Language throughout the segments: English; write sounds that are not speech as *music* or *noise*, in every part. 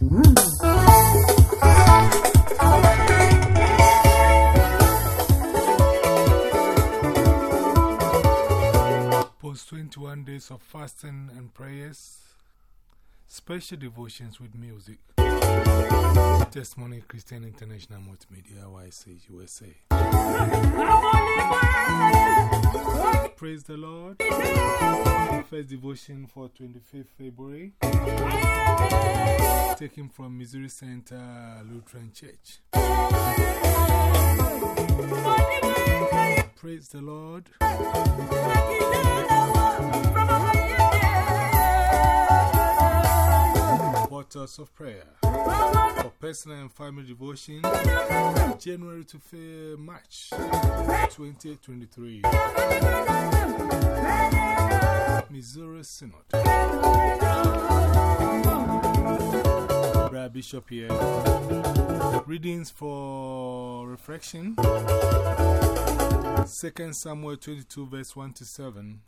Post 21 days of fasting and prayers, special devotions with music. Testimony Christian International Multimedia, YC USA. Praise the Lord. First devotion for 25th February, taken from Missouri Center Lutheran Church. Praise the Lord. Portals of Prayer for personal and family devotion, January to March 2023. Missouri Synod. Brad Bishop here. Readings for reflection. 2 Samuel 22, verse 1 to 7.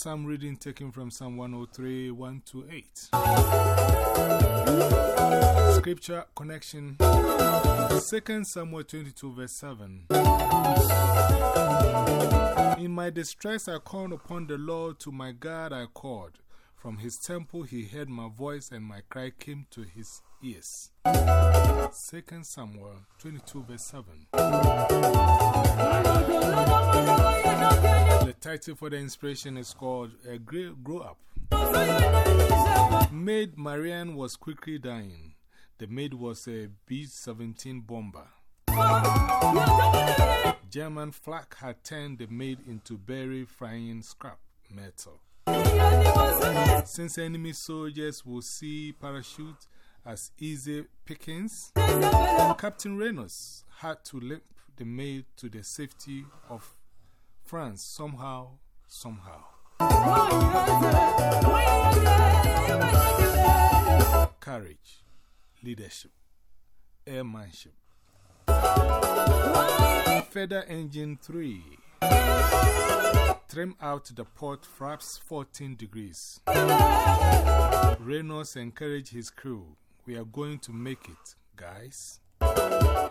Psalm reading taken from Psalm 103, 1-8. Scripture connection 2 Samuel 22, verse 7. In my distress I called upon the Lord, to my God I called. From his temple he heard my voice, and my cry came to his ears. 2 Samuel 22, verse 7. The title for the inspiration is called uh, A Great Grow Up. Maid Marianne was quickly dying. The maid was a B 17 bomber. German flak had turned the maid into berry frying scrap metal. Since enemy soldiers will see parachute as easy pickings, Captain Reynolds had to limp the maid to the safety of France somehow, somehow. Courage, leadership, airmanship. Feather Engine 3 Trim out the port flaps 14 degrees. Reynolds encouraged his crew. We are going to make it, guys.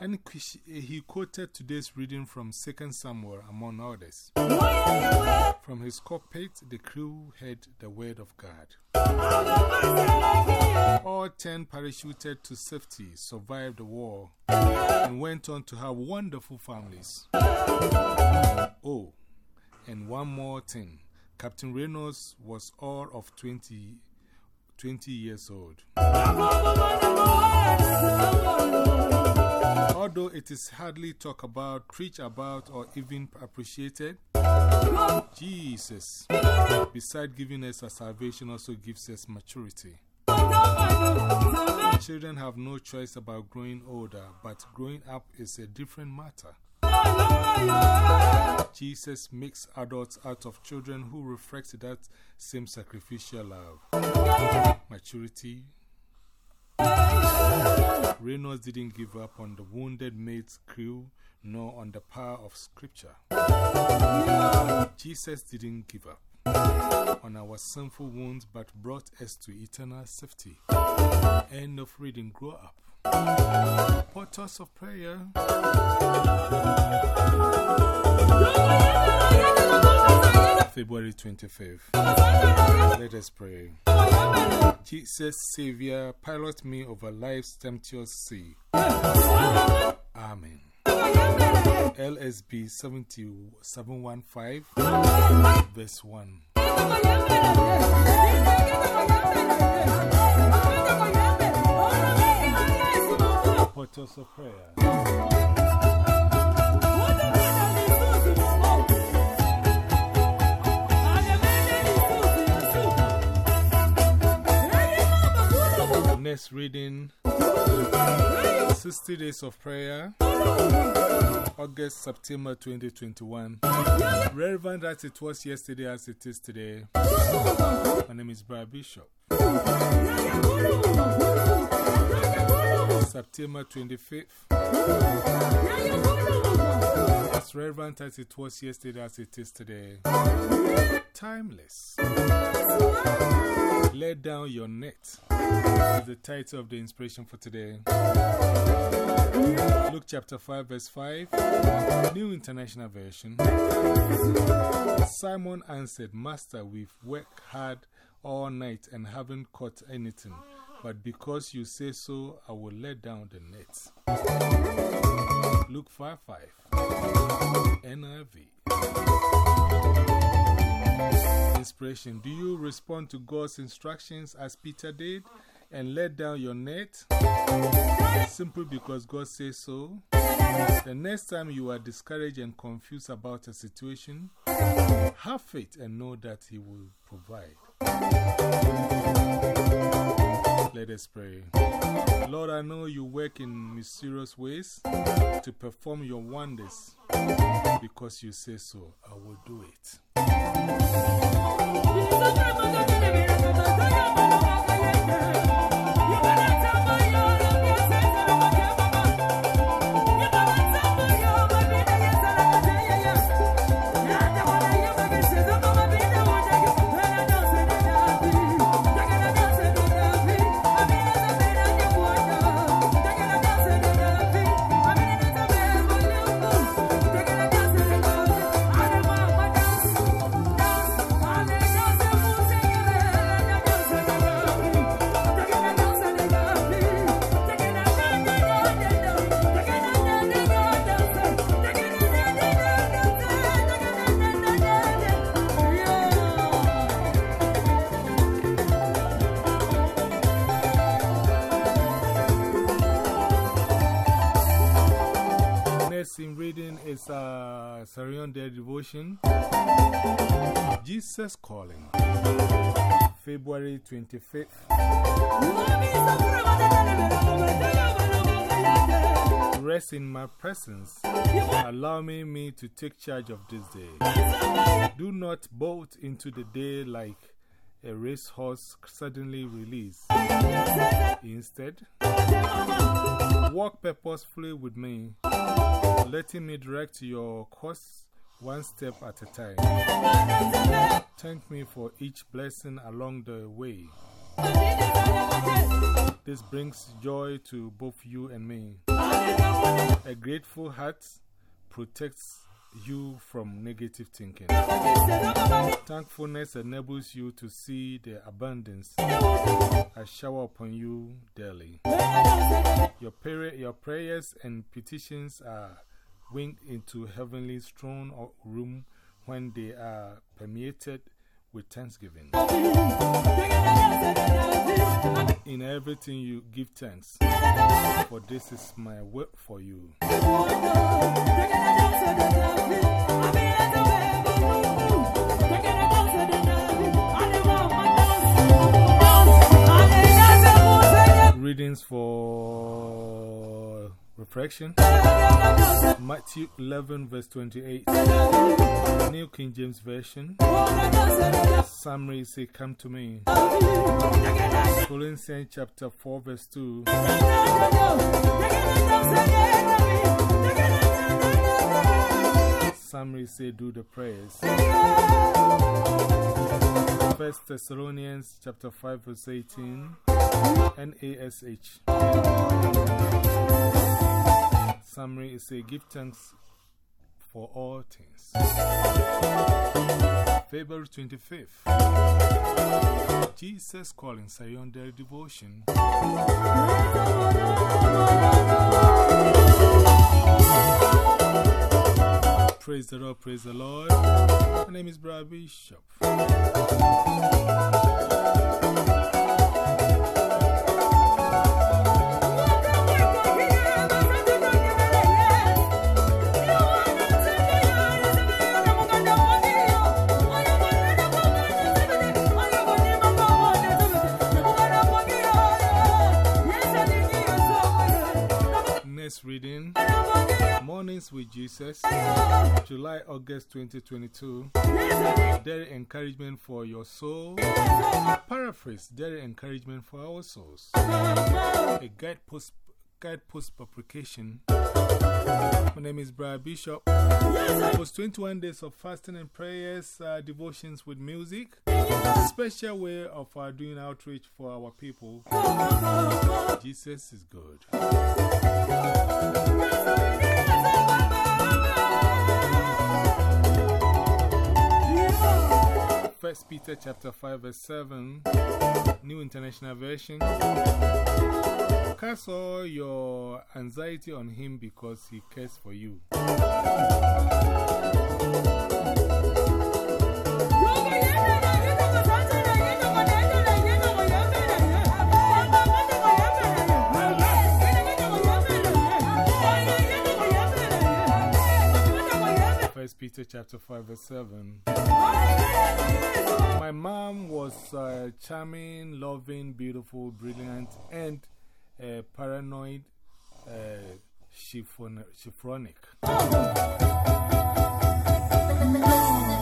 And he quoted today's reading from 2 Samuel, among others. From his cockpit, the crew heard the word of God. All ten parachuted to safety, survived the war, and went on to have wonderful families. Oh, and one more thing Captain Reynolds was all of 20, 20 years old. Although it is hardly talked about, preached about, or even appreciated, Jesus, besides giving us a salvation, also gives us maturity. Children have no choice about growing older, but growing up is a different matter. Jesus makes adults out of children who reflect that same sacrificial love. Maturity. Reynolds didn't give up on the wounded maid's crew nor on the power of Scripture. Jesus didn't give up on our sinful wounds but brought us to eternal safety. End of reading. Grow up. Portals of prayer. February 25th. Let us pray. Jesus, Savior, pilot me over life's tempestuous sea. Amen. LSB 7715, verse 1. Portals of Prayer. Next reading 60 Days of Prayer, August, September 2021. Relevant as it was yesterday as it is today. My name is Brad Bishop. September 25th. As relevant as it was yesterday as it is today. Timeless. Let down your net the title of the inspiration for today. Luke chapter 5, verse 5, New International Version. Simon answered, Master, we've worked hard all night and haven't caught anything, but because you say so, I will let down the net. Luke 5 5, NIV. Inspiration Do you respond to God's instructions as Peter did and let down your net simply because God says so? The next time you are discouraged and confused about a situation, have faith and know that He will provide. Let us pray. Lord, I know you work in mysterious ways to perform your wonders. Because you say so, I will do it. Sarah Day Devotion Jesus Calling, February 25th. Rest in my presence, allowing me to take charge of this day. Do not bolt into the day like a racehorse suddenly released. Instead, walk purposefully with me letting me direct your course one step at a time. Thank me for each blessing along the way. This brings joy to both you and me. A grateful heart protects you from negative thinking. Thankfulness enables you to see the abundance I shower upon you daily. Your, your prayers and petitions are winged into heavenly throne room when they are permeated with thanksgiving. In everything you give thanks, for this is my work for you. Readings for reflection. Matthew 11, verse 28. New King James Version. Summary say, Come to me. Colossians chapter 4, verse 2. Summary say, Do the prayers. First Thessalonians chapter 5, verse 18. NASB. Summary is a give thanks for all things. February 25th. Jesus calling their devotion. Praise the Lord, praise the Lord. My name is Brad Bishop. Jesus, July August 2022. Daily encouragement for your soul. Paraphrase Daily encouragement for our souls. A guidepost Guidepost Publication. My name is Brian Bishop. It was 21 days of fasting and prayers, uh, devotions with music. Special way of uh, doing outreach for our people. Jesus is good. First Peter chapter 5 verse 7, New International Version. Cast all your anxiety on him because he cares for you. Peter chapter 5 verse 7. My mom was uh, charming, loving, beautiful, brilliant, and uh, paranoid, uh, schizophrenic.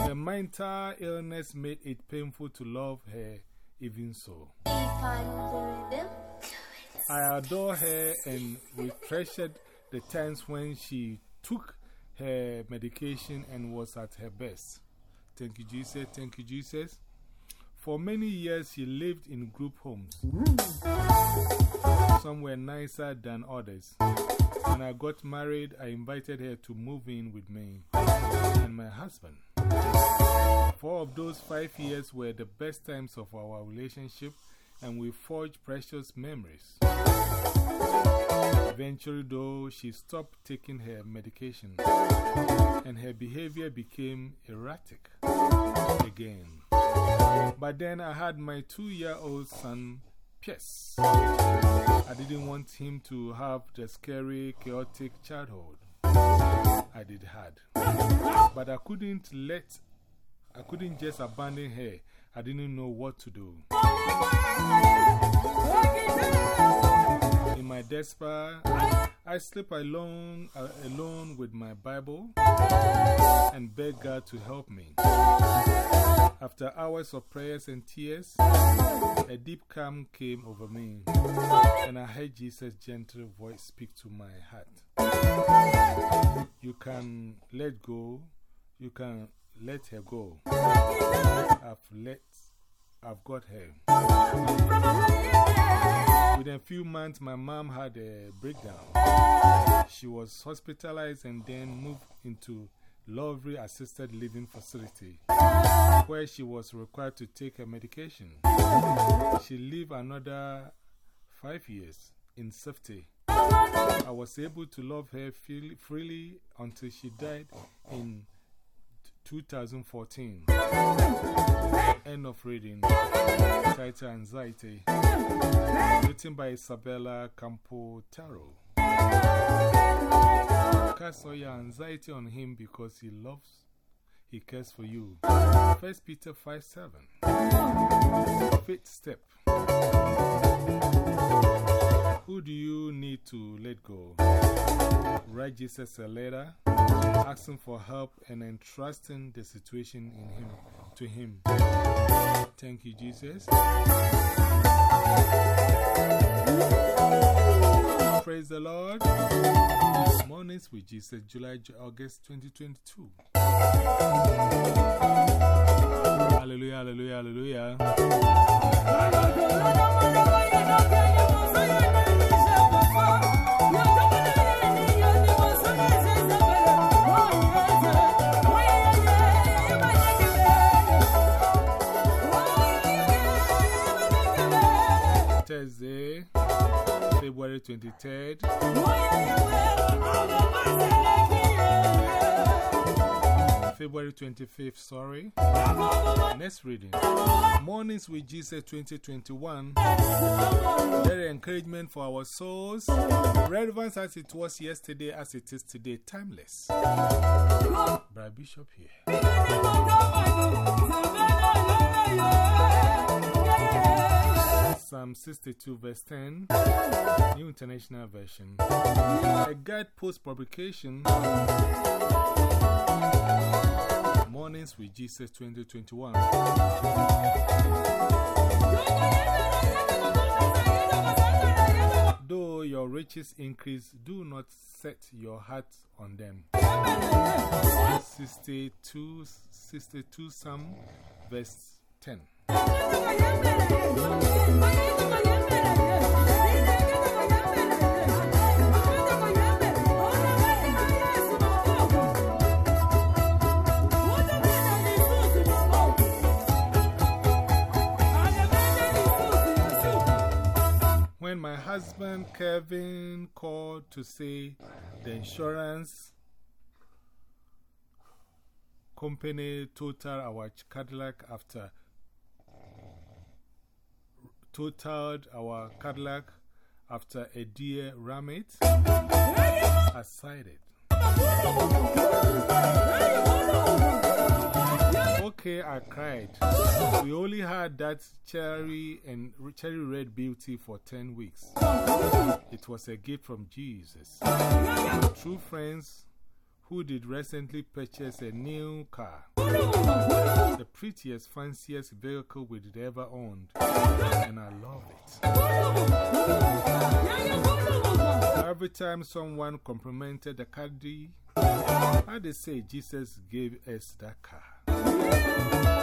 The mental illness made it painful to love her, even so. I adore her and we treasured the times when she took her medication and was at her best. Thank you, Jesus. Thank you, Jesus. For many years, she lived in group homes. Some were nicer than others. When I got married, I invited her to move in with me and my husband. Four of those five years were the best times of our relationship, and we forged precious memories. Eventually, though, she stopped taking her medication, and her behavior became erratic again. But then I had my two year old son, Pierce. I didn't want him to have the scary, chaotic childhood I did had. But I couldn't let, I couldn't just abandon her. I didn't know what to do. In my despair, I sleep alone, uh, alone with my Bible and beg God to help me. After hours of prayers and tears, a deep calm came over me, and I heard Jesus' gentle voice speak to my heart. You can let go, you can let her go. I've let, I've got her. Within a few months, my mom had a breakdown. She was hospitalized and then moved into Lovely Assisted Living Facility, where she was required to take her medication. She lived another five years in safety. I was able to love her freely until she died in 2014. End of reading. Title Anxiety. Written by Isabella Campolattaro. Cast all your anxiety on him because he loves, he cares for you. 1 Peter 5 7. Fifth step. Who do you need to let go? Write Jesus a letter, asking for help and entrusting the situation in him, to Him. Thank you, Jesus. Praise the Lord. Mornings with Jesus, July, August 2022. Hallelujah, hallelujah, hallelujah. Thursday, February 23rd. February 25th, sorry. Next reading. Mornings with Jesus 2021. Very encouragement for our souls. Relevance as it was yesterday, as it is today. Timeless. Brad Bishop here. Psalm 62 verse 10, New International Version. A guide post publication, Mornings with Jesus 2021. Though your riches increase, do not set your heart on them. 62, 62 Psalm, verse 10. When my husband Kevin called to say the insurance company totaled our Cadillac after totaled our Cadillac after a deer ram it, I sighed it. Okay, I cried. We only had that cherry and cherry red beauty for 10 weeks. It was a gift from Jesus. True friends who did recently purchase a new car. Prettiest, fanciest vehicle we'd ever owned. And I love it. Every time someone complimented the caddy, I they say Jesus gave us that car.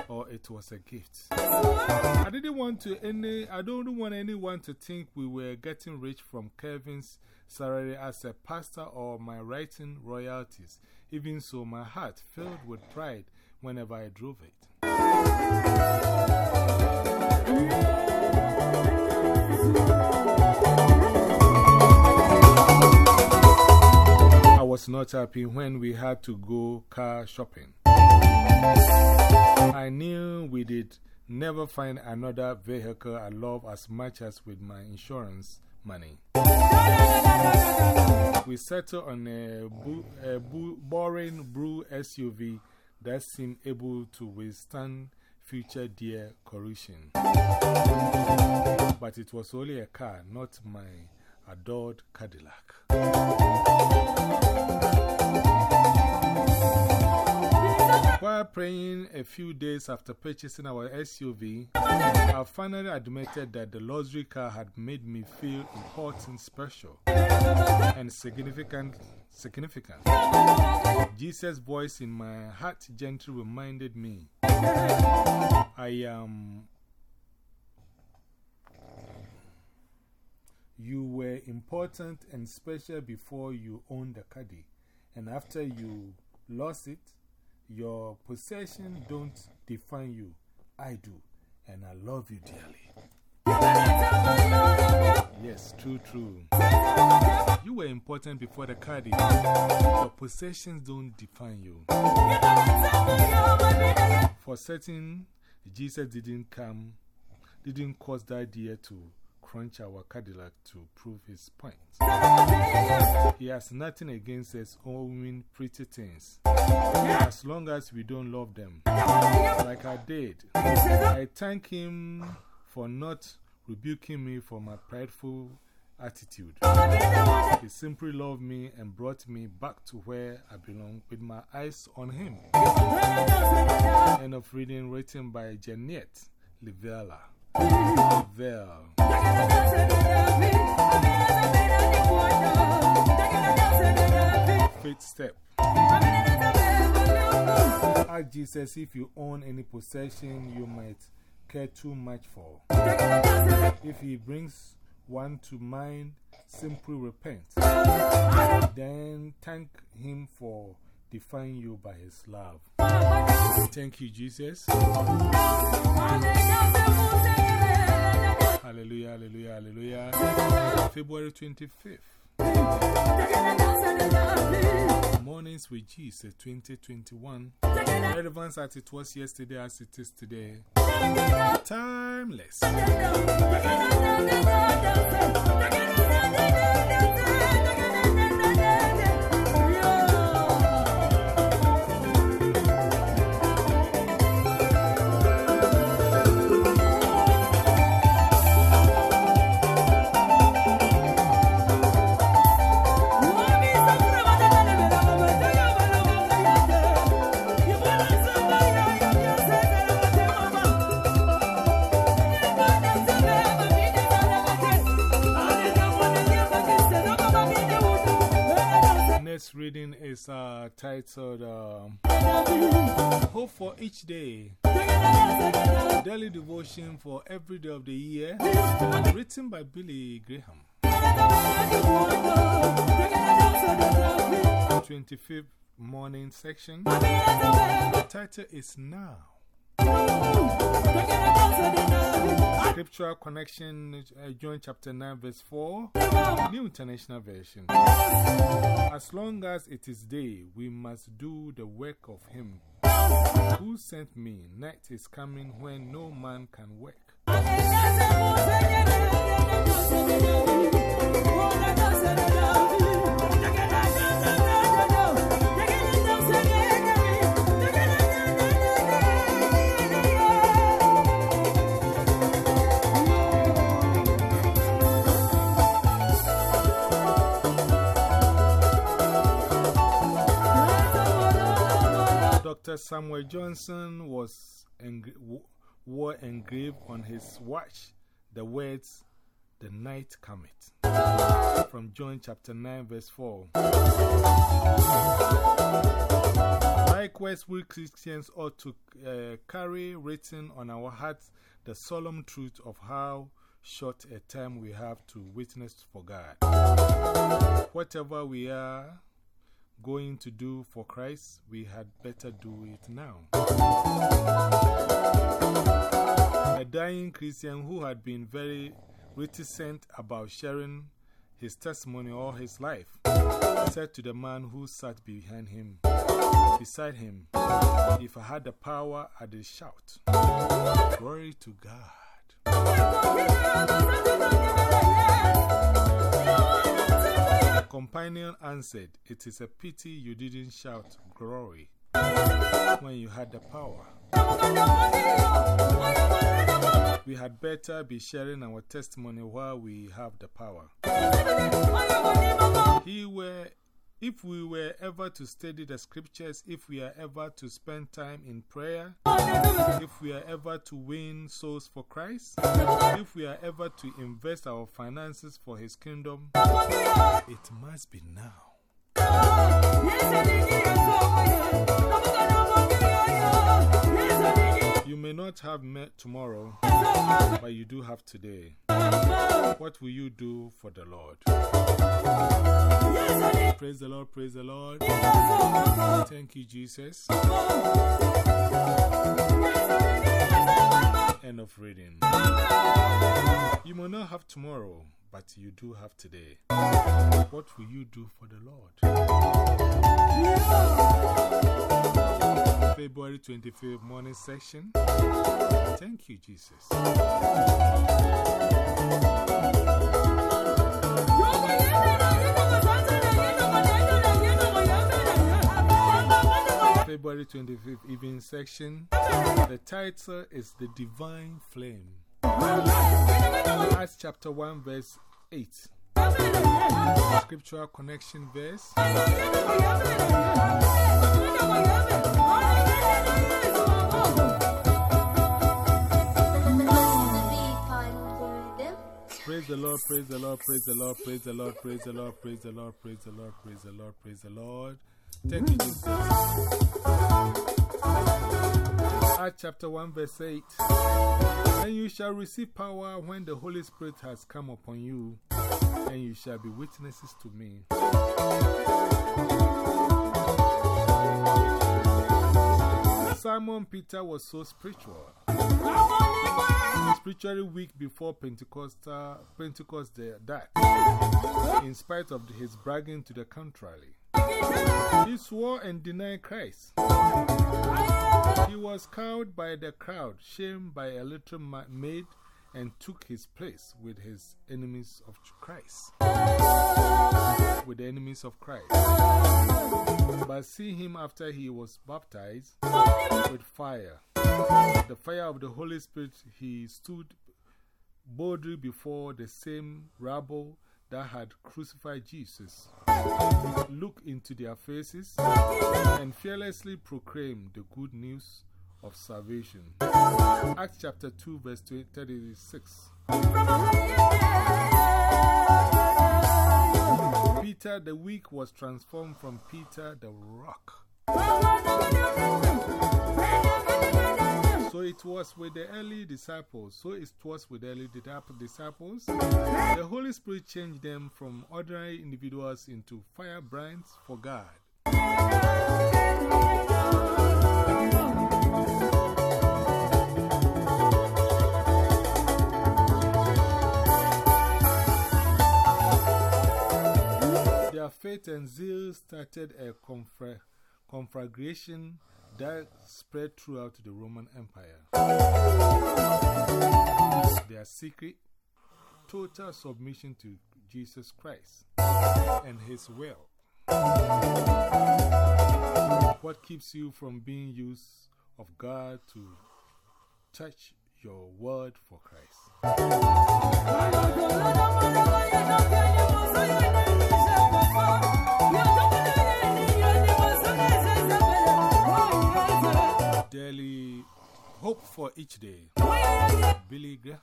Or it was a gift. I didn't want to any, I don't want anyone to think we were getting rich from Kevin's salary as a pastor or my writing royalties. Even so, my heart filled with pride whenever I drove it. I was not happy when we had to go car shopping. I knew we did never find another vehicle I love as much as with my insurance money. We settled on a, a boring blue SUV that seemed able to withstand future dear corrosion. But it was only a car, not my adored Cadillac. While praying a few days after purchasing our SUV, I finally admitted that the luxury car had made me feel important, special, and significant. Significant. Jesus' voice in my heart gently reminded me I am. You were important and special before you owned the caddy, and after you lost it, your possession don't define you. I do, and I love you dearly. Yes, true, true. You were important before the card. Your possessions don't define you. For certain, Jesus didn't come, didn't cause that deer to crunch our Cadillac to prove his point. He has nothing against us owning pretty things, as long as we don't love them, like I did. I thank him for not rebuking me for my prideful attitude. He simply loved me and brought me back to where I belong with my eyes on him. End of reading written by Jeanette Levellie. Vel. Faith step. Ask Jesus if you own any possession you might care too much for. If he brings one to mind, simply repent. Then thank him for define you by His love. Thank you, Jesus. Hallelujah, hallelujah, hallelujah. February 25th. Mornings with Jesus 2021. Relevance as it was yesterday, as it is today. Timeless. Devotion is uh, titled um, Hope for Each Day. Daily devotion for every day of the year, written by Billy Graham. 25th morning section. The title is Now. Scriptural Connection, uh, John chapter 9, verse 4, New International Version. As long as it is day, we must do the work of Him who sent me. Night is coming when no man can work. Dr. Samuel Johnson was wore engraved on his watch the words, The night cometh, from John chapter 9, verse 4. Likewise, we Christians ought to uh, carry written on our hearts the solemn truth of how short a time we have to witness for God. Whatever we are, going to do for Christ, we had better do it now. A dying Christian who had been very reticent about sharing his testimony all his life said to the man who sat behind him, beside him, If I had the power, I'd shout, Glory to God. Companion answered, It is a pity you didn't shout glory when you had the power. We had better be sharing our testimony while we have the power. He were if we were ever to study the scriptures, if we are ever to spend time in prayer, if we are ever to win souls for Christ, if we are ever to invest our finances for His kingdom, it must be now. You may not have met tomorrow, but you do have today. What will you do for the Lord? Praise the Lord. Thank you, Jesus. End of reading. You may not have tomorrow, but you do have today. What will you do for the Lord? February 25th morning section. Thank you, Jesus. February 25th evening section. The title is The Divine Flame. Acts chapter 1, verse 8. Scriptural connection verse. Praise the Lord, praise the Lord, praise the Lord, praise the Lord, praise the Lord, praise the Lord, praise the Lord, praise the Lord, praise the Lord. Thank you, Jesus. Acts chapter 1, verse 8. And you shall receive power when the Holy Spirit has come upon you, and you shall be witnesses to me. Simon Peter was so spiritual. Spiritually weak before Pentecost, Pentecost that, in spite of his bragging to the contrary. He swore and denied Christ. He was cowed by the crowd, shamed by a little maid, and took his place with his enemies of Christ. With the enemies of Christ. But see him after he was baptized with fire. The fire of the Holy Spirit, he stood boldly before the same rabble that had crucified Jesus. Look into their faces and fearlessly proclaim the good news of salvation. Acts chapter 2, verse 36. Peter Peter the weak was transformed from Peter the rock. It was with the early disciples. So it was with the early disciples. The Holy Spirit changed them from ordinary individuals into firebrands for God. Their faith and zeal started a conflagration that spread throughout the Roman Empire. Their secret, total submission to Jesus Christ and His will. What keeps you from being used of God to touch your word for Christ? Hope for Each Day. Billy Graham.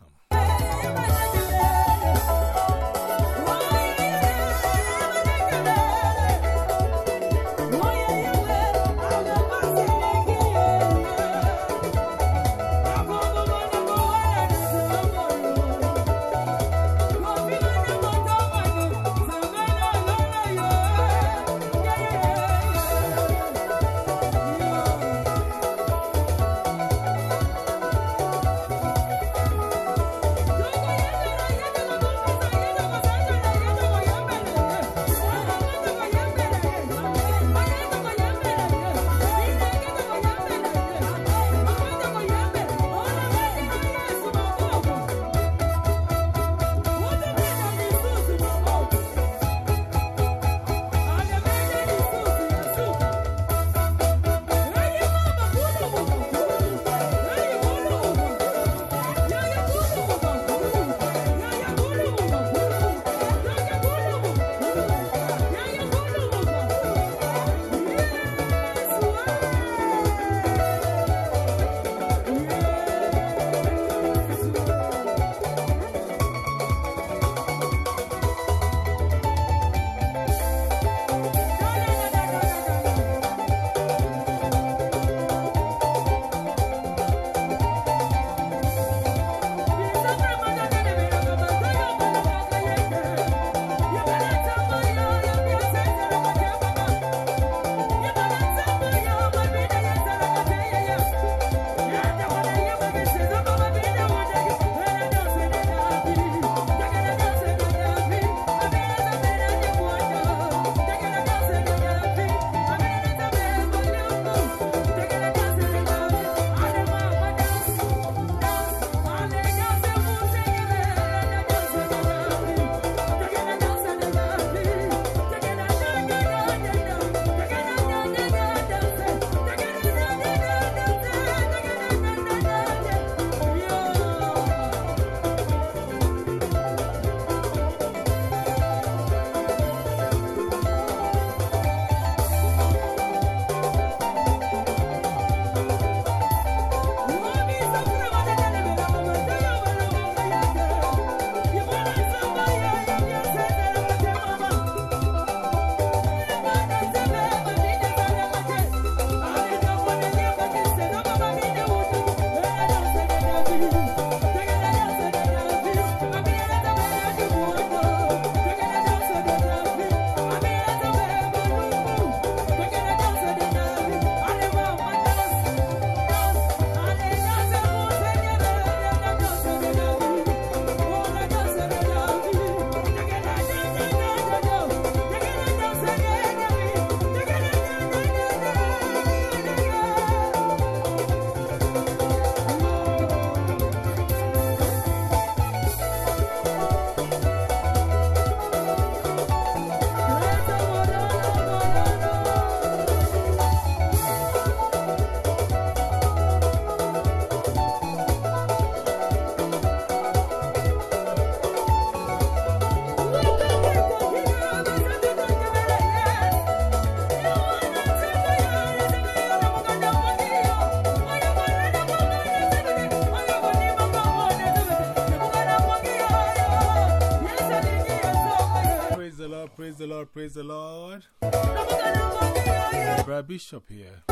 Bishop here.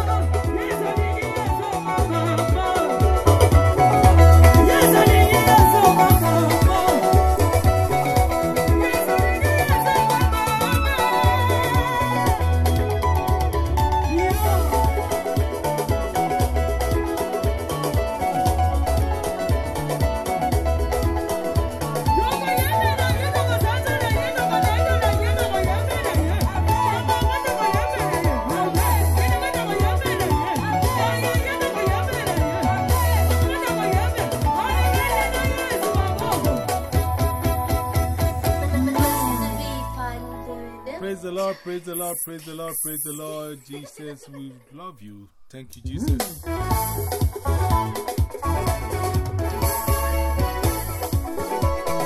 Praise the Lord, praise the Lord, praise the Lord, praise the Lord. Jesus, we love you. Thank you, Jesus.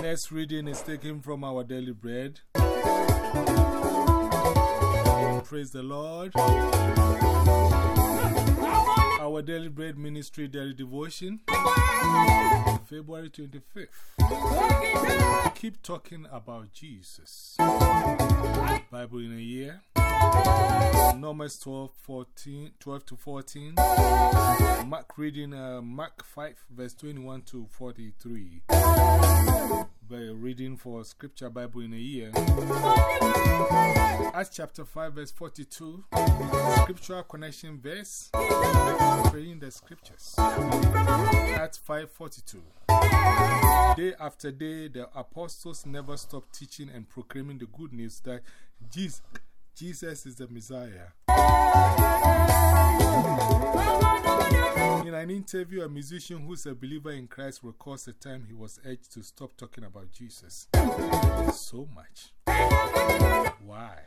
Next reading is taken from our daily bread. Praise the Lord. Our daily bread ministry daily devotion, February 25th. Keep talking about Jesus. Bible in a year. Numbers 12, 14, 12 to 14. Mark reading uh, Mark 5, verse 21 to 43. By reading for Scripture Bible in a year. Acts chapter 5, verse 42. Scriptural connection verse. Praying the scriptures. Acts 5 42. Day after day, the apostles never stopped teaching and proclaiming the good news that Jesus, Jesus is the Messiah. In an interview, a musician who's a believer in Christ recalls the time he was urged to stop talking about Jesus. So much. Why?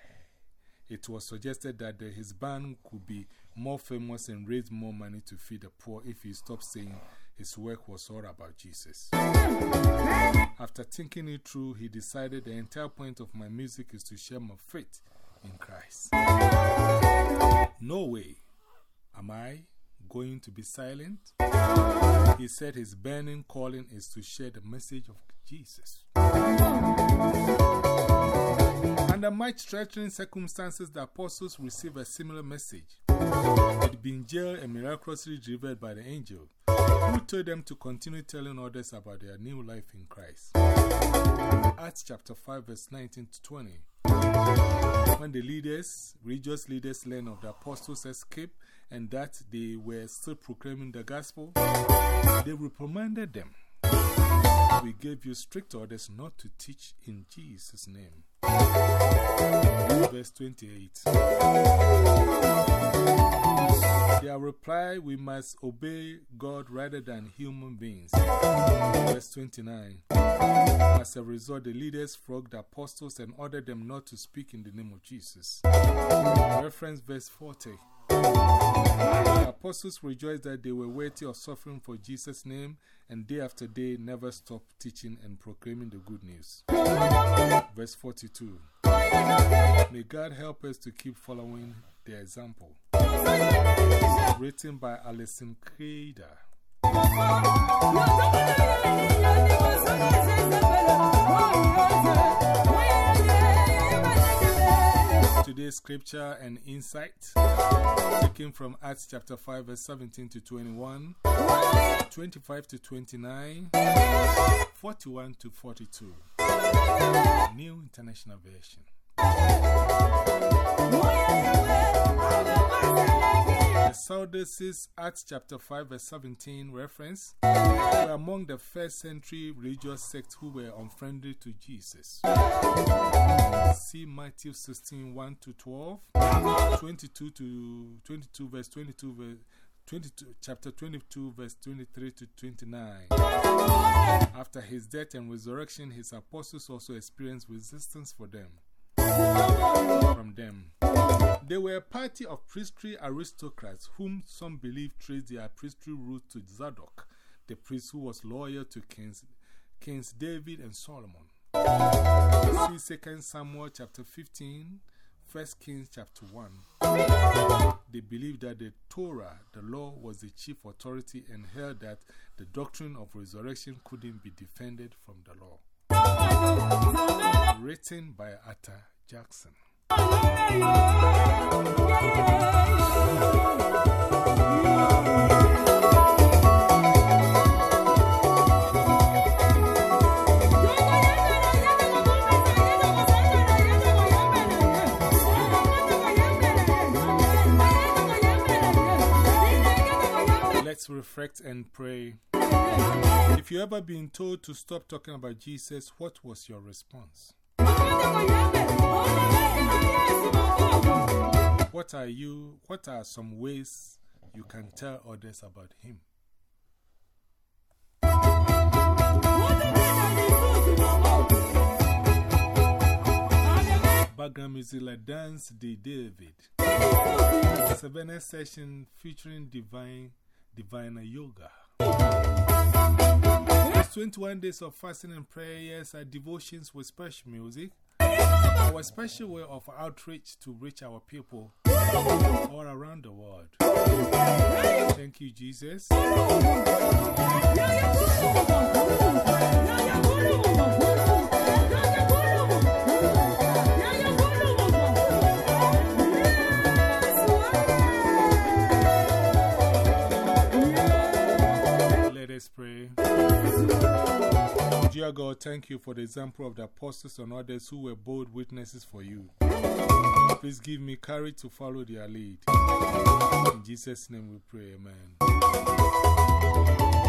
It was suggested that the, his band could be more famous and raise more money to feed the poor if he stopped saying his work was all about Jesus. After thinking it through, he decided the entire point of my music is to share my faith in Christ. No way am I going to be silent. He said his burning calling is to share the message of Jesus. Under much threatening circumstances, the apostles received a similar message. They'd been jailed and miraculously delivered by the angel, who told them to continue telling others about their new life in Christ. Acts chapter 5, verse 19 to 20. When the leaders, religious leaders, learned of the apostles' escape and that they were still proclaiming the gospel, they reprimanded them. We gave you strict orders not to teach in Jesus' name. Verse 28. Their reply, we must obey God rather than human beings. Verse 29. As a result, the leaders flogged the apostles and ordered them not to speak in the name of Jesus. Reference verse 40. The apostles rejoiced that they were worthy of suffering for Jesus' name, and day after day never stopped teaching and proclaiming the good news. Verse 42 May God help us to keep following the example. Written by Alison Krader. Today's scripture and insight taken from Acts chapter 5, verse 17 to 21, 25 to 29, 41 to 42. New International Version. The Sadducees, Acts chapter 5, verse 17 reference, were among the first century religious sects who were unfriendly to Jesus. See Matthew 16, 1 to 12, 22 to 22, verse 22, verse 22, chapter 22, verse 23 to 29. After his death and resurrection, his apostles also experienced resistance for them. From them. They were a party of priestly aristocrats whom some believe traced their priestly roots to Zadok, the priest who was loyal to kings, kings David and Solomon. See 2 Samuel chapter 15, 1 Kings chapter 1. They believed that the Torah, the law, was the chief authority and held that the doctrine of resurrection couldn't be defended from the law. Written by Arthur Jackson. Let's reflect and pray. If you ever been told to stop talking about Jesus, what was your response? What are you, what are some ways you can tell others about Him? Background music like Dance de David. Savannah session featuring Divine, Divine Yoga. It's 21 days of fasting and prayers and devotions with special music. Our special way of outreach to reach our people all around the world. Thank you, Jesus. Dear God, thank you for the example of the apostles and others who were bold witnesses for you. Please give me courage to follow their lead. In Jesus' name we pray, Amen.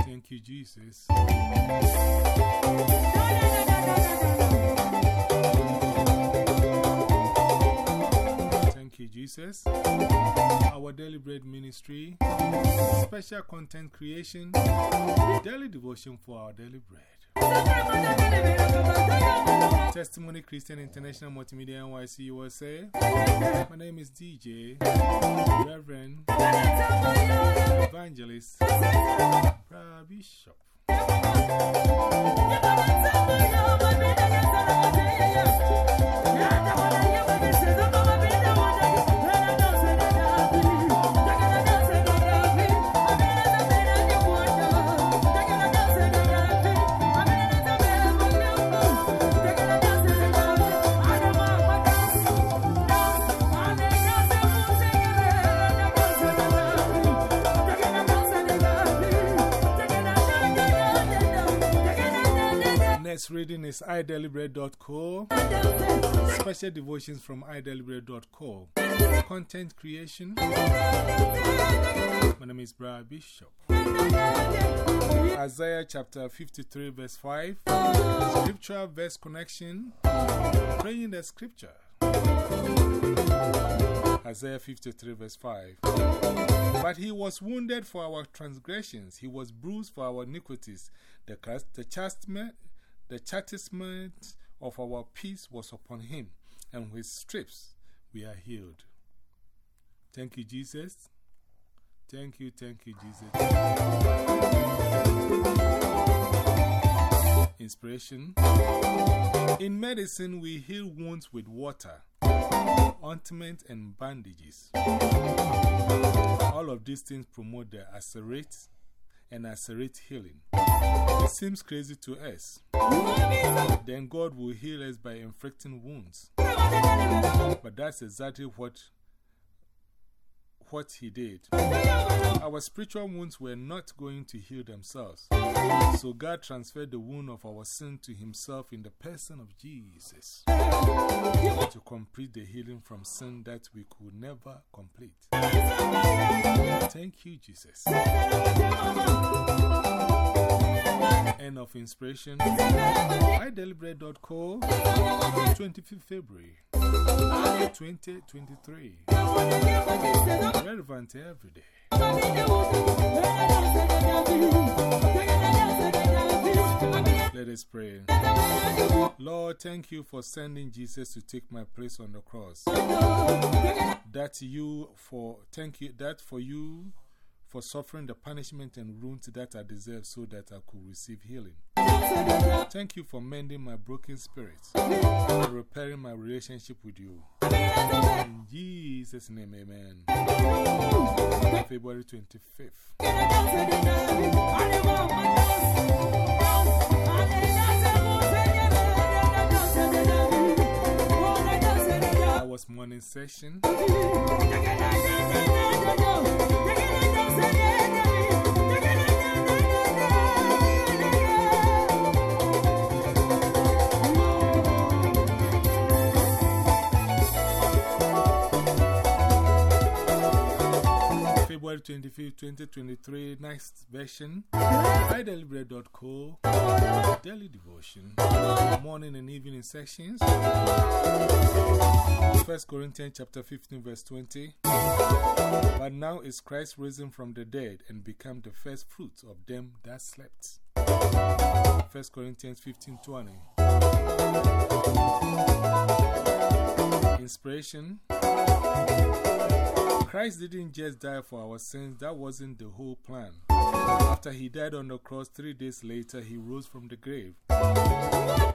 Thank you, Jesus. Thank you, Jesus. Our Daily Bread Ministry, special content creation, daily devotion for our daily bread. Testimony Christian International Multimedia NYC USA. My name is DJ, Reverend, Evangelist, Bishop. Next is iDeliberate.co. Special devotions from iDeliberate.co. Content creation. My name is Brad Bishop. Isaiah chapter 53, verse 5. Scripture verse connection. Praying the scripture. Isaiah 53, verse 5. But he was wounded for our transgressions, he was bruised for our iniquities. The, the chastisement the chastisement of our peace was upon him, and with strips we are healed. Thank you, Jesus. Thank you, thank you, Jesus. Inspiration In medicine, we heal wounds with water, ointment, and bandages. All of these things promote the acerate and acerate healing. It seems crazy to us. Then God will heal us by inflicting wounds. But that's exactly what, what He did. Our spiritual wounds were not going to heal themselves. So God transferred the wound of our sin to Himself in the person of Jesus to complete the healing from sin that we could never complete. Thank you, Jesus. End of inspiration. iDeliberate.co, 25th February 2023. Relevant every day. Let us pray. Lord, thank you for sending Jesus to take my place on the cross. That you for, thank you, that for you for suffering the punishment and wounds that I deserve so that I could receive healing. Thank you for mending my broken spirit and repairing my relationship with you. In Jesus' name, amen. February 25th. Evening session. February 25th, 2023, next version. iDeliberate.co, daily devotion, morning and evening sections. 1 Corinthians chapter 15, verse 20. But now is Christ risen from the dead and become the first fruits of them that slept. 1 Corinthians 15, 20. Inspiration. *laughs* Christ didn't just die for our sins, that wasn't the whole plan. After he died on the cross, three days later, he rose from the grave.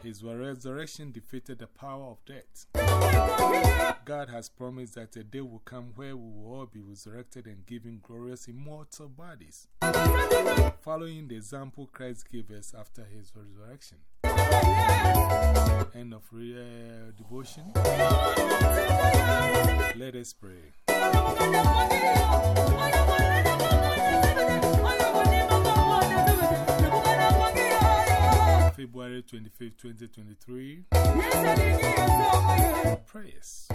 His resurrection defeated the power of death. God has promised that a day will come where we will all be resurrected and given glorious immortal bodies, following the example Christ gave us after his resurrection. End of uh, devotion. Let us pray. February 25th, 2023. Prayers.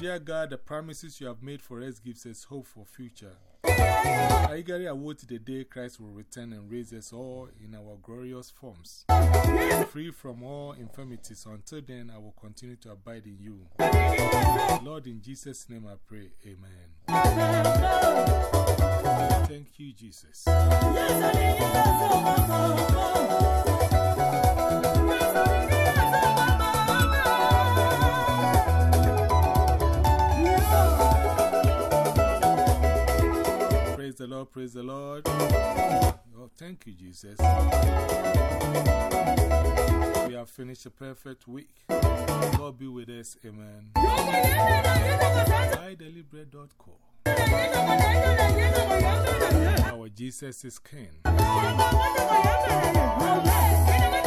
Dear God, the promises you have made for us gives us hope for future. I eagerly await the day Christ will return and raise us all in our glorious forms, free from all infirmities. Until then, I will continue to abide in you. Lord, in Jesus' name I pray. Amen. Thank you, Jesus. Praise the Lord, praise the Lord. Oh, thank you, Jesus. We have finished a perfect week. God be with us. Amen. iDeliberate.co. Our Jesus is King.